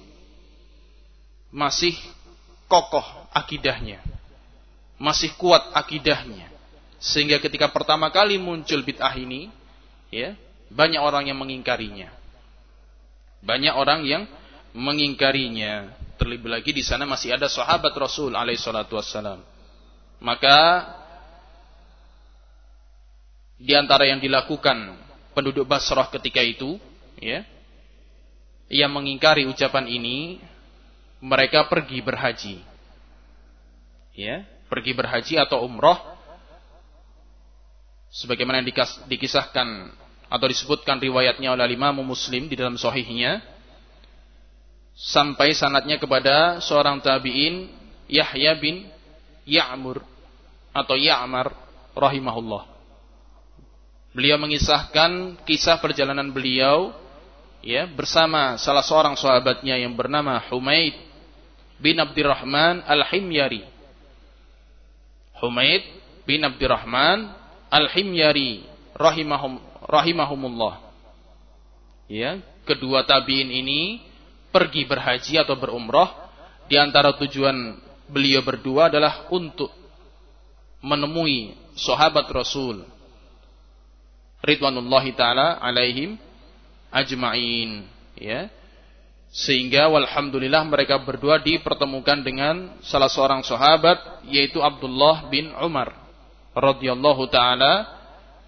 masih kokoh akidahnya masih kuat akidahnya sehingga ketika pertama kali muncul bid'ah ini ya banyak orang yang mengingkarinya banyak orang yang mengingkarinya. Terlebih lagi di sana masih ada sahabat Rasul alaihi salatu wassalam. Maka di antara yang dilakukan penduduk Basrah ketika itu, ya, yang mengingkari ucapan ini, mereka pergi berhaji. Ya, pergi berhaji atau umroh sebagaimana dikisahkan atau disebutkan riwayatnya oleh Imam Muslim di dalam sahihnya sampai sanatnya kepada seorang tabi'in Yahya bin Ya'mur atau Ya'mar rahimahullah. Beliau mengisahkan kisah perjalanan beliau ya bersama salah seorang sahabatnya yang bernama Humaid bin Abdurrahman Al-Himyari. Humaid bin Abdurrahman Al-Himyari rahimahum rahimahumullah. Ya, kedua tabiin ini pergi berhaji atau berumrah di antara tujuan beliau berdua adalah untuk menemui sahabat Rasul ridwanullahi taala alaihim ajmain ya. Sehingga walhamdulillah mereka berdua dipertemukan dengan salah seorang sahabat yaitu Abdullah bin Umar radhiyallahu taala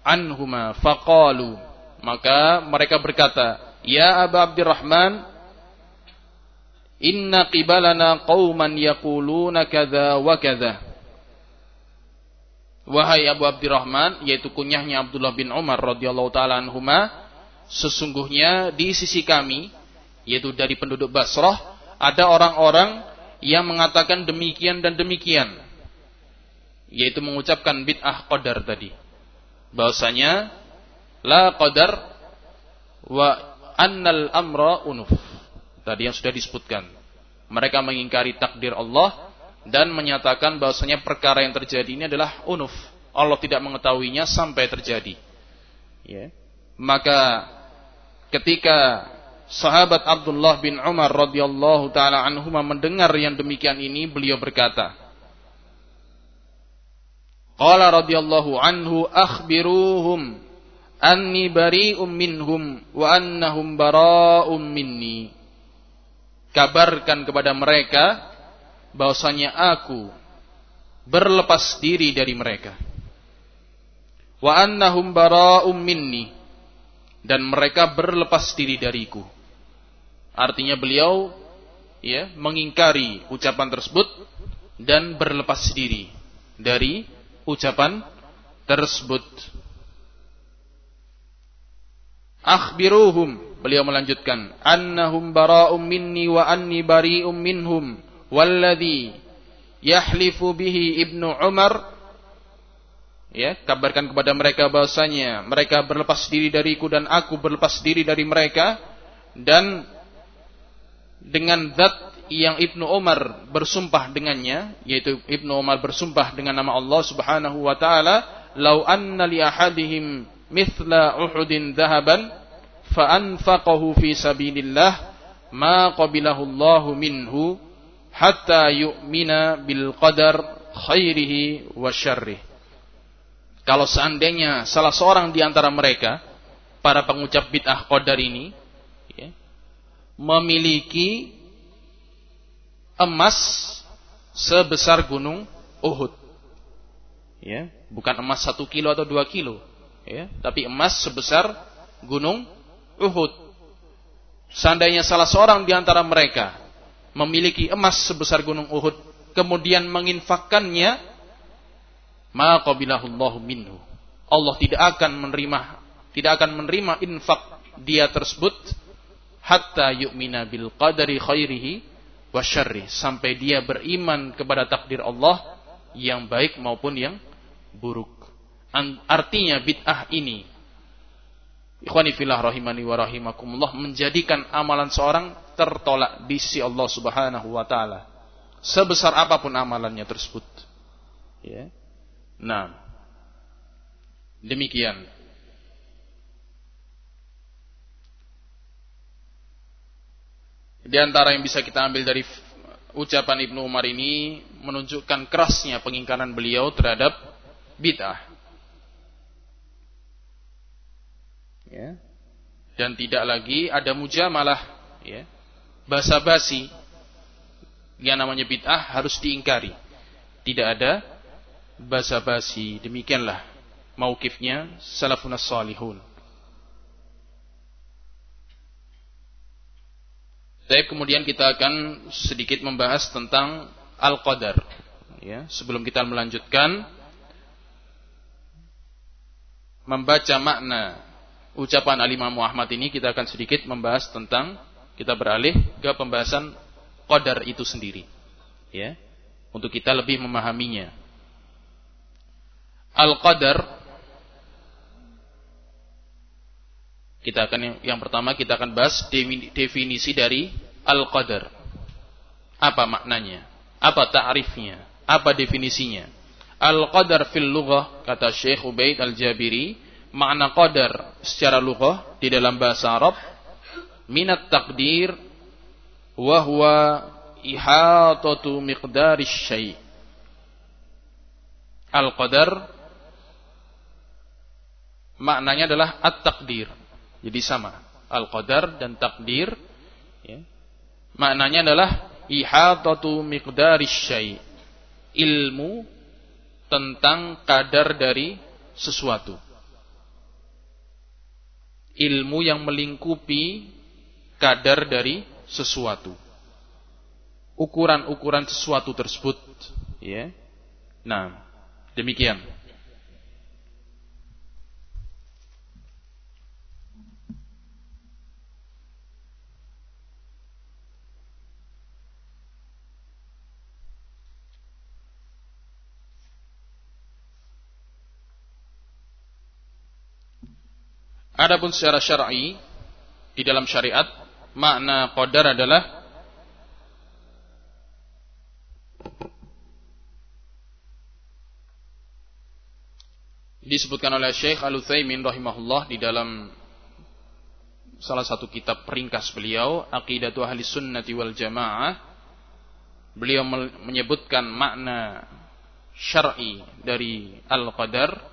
anhuma. Faqalu maka mereka berkata ya Abu Abdurrahman inna qibalana qauman yaquluna kadza wa kadza wahai Abu Abdurrahman yaitu kunyahnya Abdullah bin Umar radhiyallahu taala anhuma sesungguhnya di sisi kami yaitu dari penduduk Basrah ada orang-orang yang mengatakan demikian dan demikian. Yaitu mengucapkan bid'ah qadar tadi. Bahwasanya la qadar wa annal amra unuf tadi yang sudah disebutkan. Mereka mengingkari takdir Allah dan menyatakan bahwasanya perkara yang terjadi ini adalah unuf. Allah tidak mengetahuinya sampai terjadi. Ya. Maka ketika sahabat Abdullah bin Umar radhiyallahu taala anhu mendengar yang demikian ini beliau berkata Qala radhiyallahu anhu akhbiruhum anni bari'um minhum wa annahum bara'um minni Kabarkan kepada mereka bahwasanya aku berlepas diri dari mereka. Wa annahum bara'um minni. Dan mereka berlepas diri dariku. Artinya beliau ya mengingkari ucapan tersebut dan berlepas diri dari ucapan tersebut. Akhbiruhum beliau melanjutkan annahum bara'um minni wa anni bari'um minhum walladhi yahlifu bihi Ibnu Umar. Ya kabarkan kepada mereka bahasanya mereka berlepas diri dariku dan aku berlepas diri dari mereka dan dengan zat yang Ibnu Umar bersumpah dengannya yaitu Ibnu Umar bersumpah dengan nama Allah Subhanahu wa taala lau anna li ahadihim mithla uhudin dhahaban fi sabilillah ma qabilahu Allah minhu hatta yu'mina bil qadar khairihi wa syarrih kalau seandainya salah seorang di antara mereka para pengucap bid'ah qadar ini memiliki emas sebesar gunung Uhud. Ya, bukan emas satu kilo atau dua kilo, ya, tapi emas sebesar gunung Uhud. Seandainya salah seorang di antara mereka memiliki emas sebesar gunung Uhud, kemudian menginfakkannya, maka minhu. Allah tidak akan menerima tidak akan menerima infak dia tersebut hatta yu'mina bil qadari khairihi wa sampai dia beriman kepada takdir Allah yang baik maupun yang buruk. Artinya bid'ah ini ikhwani fillah rahimani wa rahimakumullah menjadikan amalan seorang tertolak di sisi Allah Subhanahu wa taala. Sebesar apa pun amalannya tersebut. Ya. Nah. Demikian Di antara yang bisa kita ambil dari ucapan Ibnu Umar ini menunjukkan kerasnya pengingkaran beliau terhadap bid'ah. Ya. Dan tidak lagi ada mujamalah, ya. Basa-basi yang namanya bid'ah harus diingkari. Tidak ada basa-basi. Demikianlah maukifnya salafun salihun. Tapi kemudian kita akan sedikit membahas tentang al-qadar. Ya, sebelum kita melanjutkan membaca makna ucapan Al-Imam Muhammad ini kita akan sedikit membahas tentang kita beralih ke pembahasan qadar itu sendiri. Ya. Untuk kita lebih memahaminya. Al-qadar Kita akan yang pertama kita akan bahas definisi dari al-qadar. Apa maknanya? Apa ta'rifnya? Apa definisinya? Al-qadar fil lughah kata Syekh Ubaid Al-Jabiri, makna qadar secara lughah di dalam bahasa Arab minat takdir wa huwa ihatatu miqdari syai' Al-qadar maknanya adalah at-takdir. Jadi sama. Al-qadar dan takdir ya. Maknanya adalah ihatatu miqdari syai' Ilmu tentang kadar dari sesuatu. Ilmu yang melingkupi kadar dari sesuatu. Ukuran-ukuran sesuatu tersebut, ya. Nah, demikian. Adapun secara syar'i di dalam syariat makna qadar adalah disebutkan oleh Syekh Al-Utsaimin rahimahullah di dalam salah satu kitab peringkas beliau Aqidatu Ahli Sunnati wal Jamaah. Beliau menyebutkan makna syar'i dari al-qadar.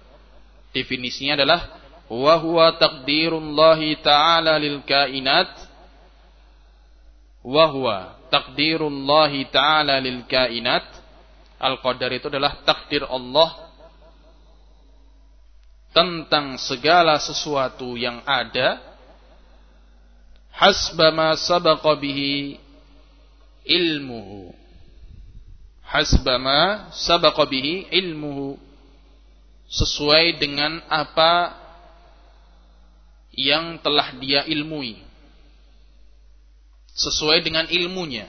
Definisinya adalah wa huwa taqdirullahi ta'ala lil kainat. Wa huwa taqdirullahi ta'ala lil kainat. Al-qadar itu adalah takdir Allah tentang segala sesuatu yang ada. Hasba ma sabaqa bihi ilmuhu. Hasba ma sabaqa bihi ilmuhu. Sesuai dengan apa yang telah dia ilmui. Sesuai dengan ilmunya.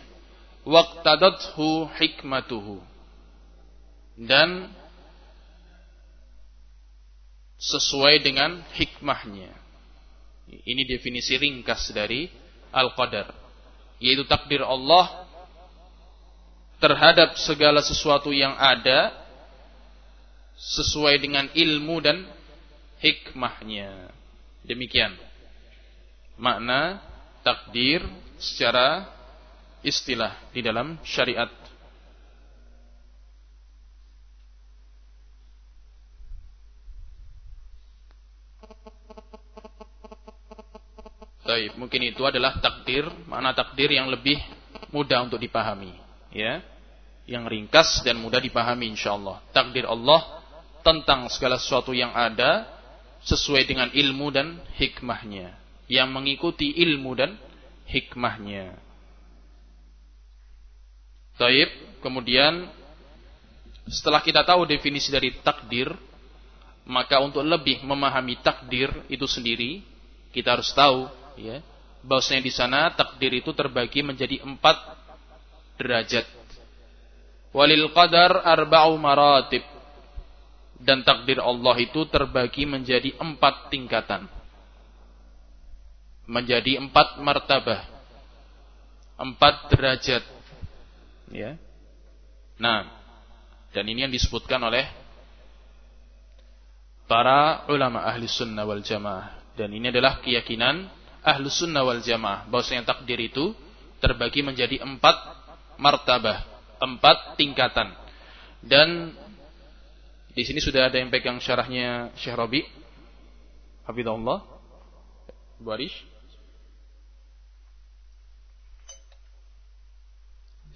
Waqtadathu hikmatuhu. Dan sesuai dengan hikmahnya. Ini definisi ringkas dari al-qadar. Yaitu takdir Allah terhadap segala sesuatu yang ada sesuai dengan ilmu dan hikmahnya Demikian makna takdir secara istilah di dalam syariat. Baik, mungkin itu adalah takdir, makna takdir yang lebih mudah untuk dipahami, ya. Yang ringkas dan mudah dipahami insyaallah. Takdir Allah tentang segala sesuatu yang ada sesuai dengan ilmu dan hikmahnya. Yang mengikuti ilmu dan hikmahnya. Taib, kemudian setelah kita tahu definisi dari takdir, maka untuk lebih memahami takdir itu sendiri, kita harus tahu, ya, bahwasanya di sana takdir itu terbagi menjadi empat derajat. Walil qadar arba'u maratib dan takdir Allah itu terbagi menjadi empat tingkatan. Menjadi empat martabah. Empat derajat. Ya. Nah, dan ini yang disebutkan oleh para ulama ahli sunnah wal jamaah. Dan ini adalah keyakinan ahli sunnah wal jamaah. Bahwasanya takdir itu terbagi menjadi empat martabah. Empat tingkatan. Dan di sini sudah ada yang pegang syarahnya Syekh Rabi. Hafizahullah. Bu Arish.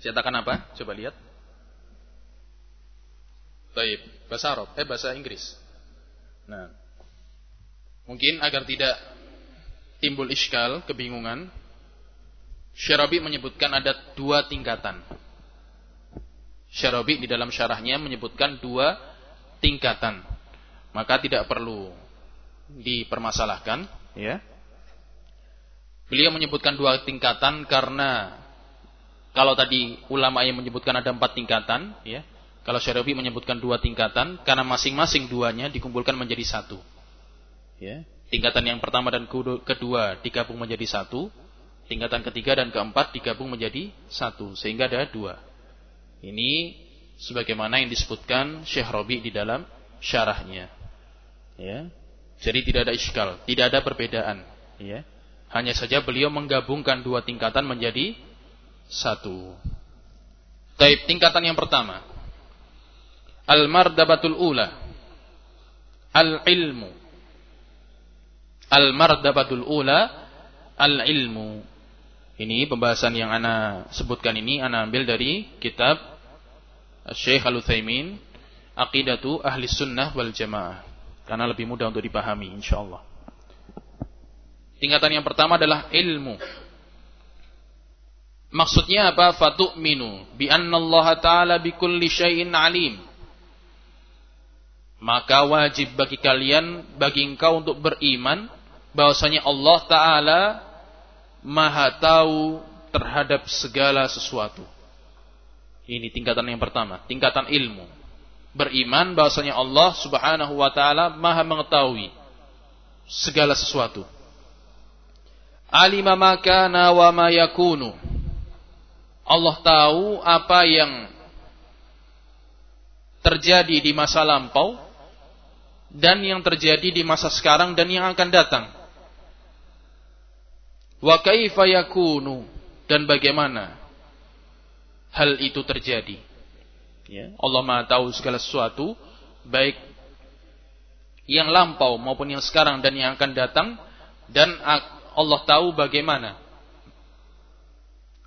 Cetakan apa? Coba lihat. Baik, bahasa Arab, eh bahasa Inggris. Nah, mungkin agar tidak timbul iskal, kebingungan, Syarabi menyebutkan ada dua tingkatan. Syarabi di dalam syarahnya menyebutkan dua tingkatan. Maka tidak perlu dipermasalahkan, ya. Beliau menyebutkan dua tingkatan karena kalau tadi ulama yang menyebutkan ada empat tingkatan, ya. Kalau Syarabi menyebutkan dua tingkatan karena masing-masing duanya dikumpulkan menjadi satu. Ya. Tingkatan yang pertama dan kedua digabung menjadi satu, tingkatan ketiga dan keempat digabung menjadi satu sehingga ada dua. Ini sebagaimana yang disebutkan Syekh Robi di dalam syarahnya. Ya. Jadi tidak ada iskal, tidak ada perbedaan, ya. Hanya saja beliau menggabungkan dua tingkatan menjadi satu. Taib tingkatan yang pertama. Al-mardabatul ula. Al-ilmu. Al-mardabatul ula. Al-ilmu. Ini pembahasan yang ana sebutkan ini ana ambil dari kitab Syekh Al-Utsaimin Aqidatu Ahli Sunnah wal Jamaah. Karena lebih mudah untuk dipahami insyaallah. Tingkatan yang pertama adalah ilmu. Maksudnya apa? Fatu'minu bi Allah Ta'ala bi kulli syai'in alim. Maka wajib bagi kalian, bagi engkau untuk beriman bahwasanya Allah Ta'ala maha tahu terhadap segala sesuatu. Ini tingkatan yang pertama, tingkatan ilmu. Beriman bahwasanya Allah Subhanahu wa taala maha mengetahui segala sesuatu. Alima ma yakunu. Allah tahu apa yang terjadi di masa lampau dan yang terjadi di masa sekarang dan yang akan datang. Wa kaifa yakunu dan bagaimana hal itu terjadi. Ya, Allah Maha tahu segala sesuatu baik yang lampau maupun yang sekarang dan yang akan datang dan Allah tahu bagaimana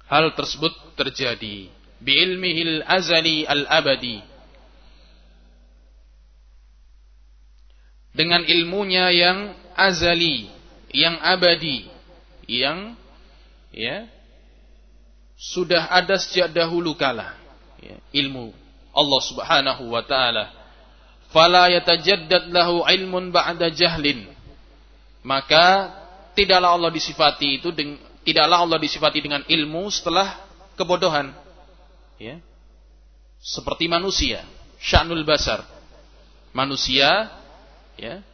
hal tersebut terjadi. Bi ilmihil azali al abadi dengan ilmunya yang azali yang abadi yang ya sudah ada sejak dahulu kala. Ya, ilmu Allah Subhanahu wa taala. Fala yatajaddad lahu ilmun ba'da jahlin. Maka tidaklah Allah disifati itu tidaklah Allah disifati dengan ilmu setelah kebodohan. Ya. Seperti manusia sya'nul basar. Manusia ya.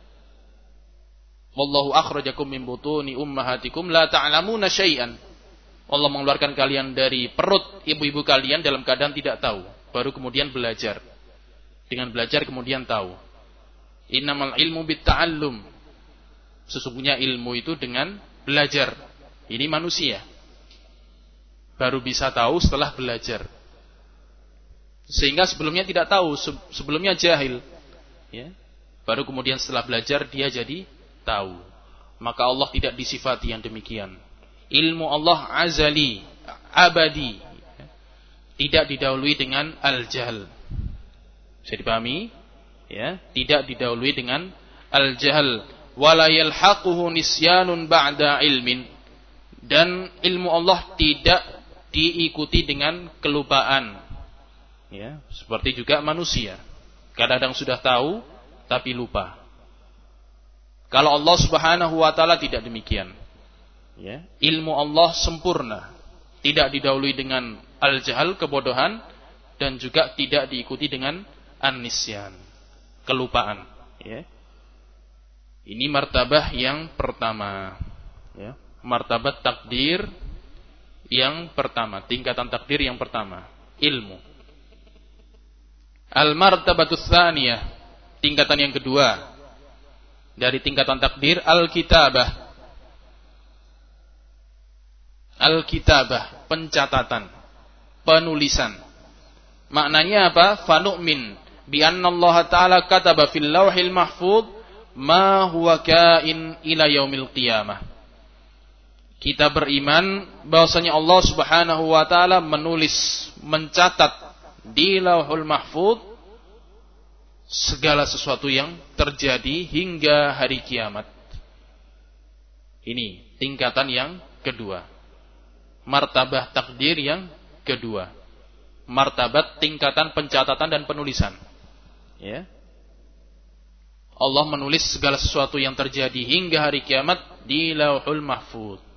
Wallahu akhrajakum min butuni ummahatikum la ta'lamuna syai'an. Allah mengeluarkan kalian dari perut ibu-ibu kalian dalam keadaan tidak tahu, baru kemudian belajar. Dengan belajar kemudian tahu. Innamal ilmu bitta'allum. Sesungguhnya ilmu itu dengan belajar. Ini manusia. Baru bisa tahu setelah belajar. Sehingga sebelumnya tidak tahu, sebelumnya jahil. Ya. Baru kemudian setelah belajar dia jadi tahu. Maka Allah tidak disifati yang demikian. Ilmu Allah azali, abadi. Tidak didahului dengan al-jahl. Bisa dipahami? Ya, tidak didahului dengan al-jahl. Wala yalhaquhu nisyanun ilmin. Dan ilmu Allah tidak diikuti dengan kelupaan. Ya, seperti juga manusia. Kadang-kadang sudah tahu tapi lupa. Kalau Allah Subhanahu wa taala tidak demikian. Ya, ilmu Allah sempurna, tidak didahului dengan al-jahal kebodohan dan juga tidak diikuti dengan an-nisyan, kelupaan, ya. Ini martabah yang pertama, ya. Martabat takdir yang pertama, tingkatan takdir yang pertama, ilmu. Al-martabatus tsaniyah, tingkatan yang kedua, dari tingkatan takdir al-kitabah. Al-kitabah, pencatatan, penulisan. Maknanya apa? Fanu'min bi Allah Ta'ala kataba fil lauhil mahfud ma huwa kain ila yaumil qiyamah. Kita beriman bahwasanya Allah Subhanahu wa taala menulis, mencatat di Lauhul Mahfud segala sesuatu yang terjadi hingga hari kiamat. Ini tingkatan yang kedua. Martabah takdir yang kedua. Martabat tingkatan pencatatan dan penulisan. Ya. Allah menulis segala sesuatu yang terjadi hingga hari kiamat di Lauhul Mahfuz.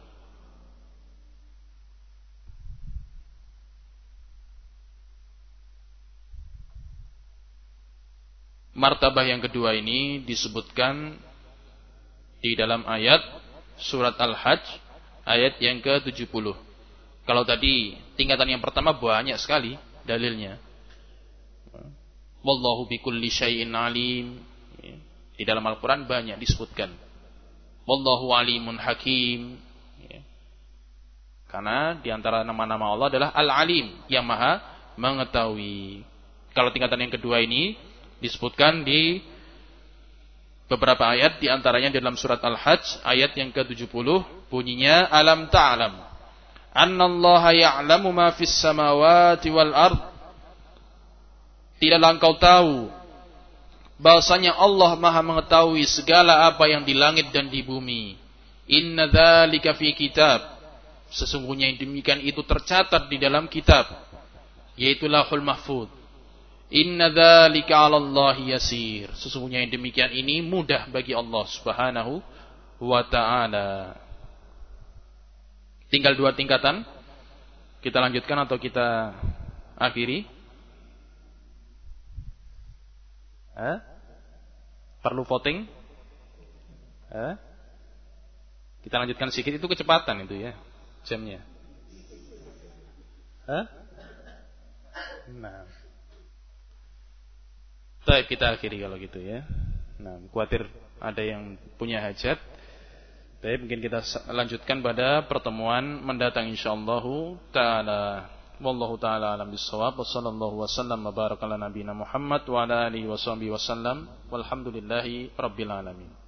martabah yang kedua ini disebutkan di dalam ayat surat Al-Hajj ayat yang ke-70. Kalau tadi tingkatan yang pertama banyak sekali dalilnya. Wallahu bikulli syai'in alim. Di dalam Al-Quran banyak disebutkan. Wallahu alimun hakim. Karena di antara nama-nama Allah adalah Al-Alim yang maha mengetahui. Kalau tingkatan yang kedua ini disebutkan di beberapa ayat di antaranya dalam surat Al-Hajj ayat yang ke-70 bunyinya alam ta'lam annallaha ya'lamu ma fis samawati wal ard Tidaklah engkau tahu bahwasanya Allah Maha mengetahui segala apa yang di langit dan di bumi. Inna dzalika fi kitab. Sesungguhnya yang demikian itu tercatat di dalam kitab yaitu Lahul Mahfud. Inna dzalika 'ala Allah yasir. Sesungguhnya yang demikian ini mudah bagi Allah Subhanahu wa taala. Tinggal dua tingkatan. Kita lanjutkan atau kita akhiri? Hah? Perlu voting? Hah? Kita lanjutkan sedikit itu kecepatan itu ya jamnya. Hah? Nah. Baik kita akhiri kalau gitu ya. Nah, khawatir ada yang punya hajat. Baik, mungkin kita lanjutkan pada pertemuan mendatang insyaallah taala. Wallahu taala alam bisawab wa sallallahu wasallam wa baraka ala nabiyina Muhammad wa ala alihi wasallam walhamdulillahi rabbil alamin.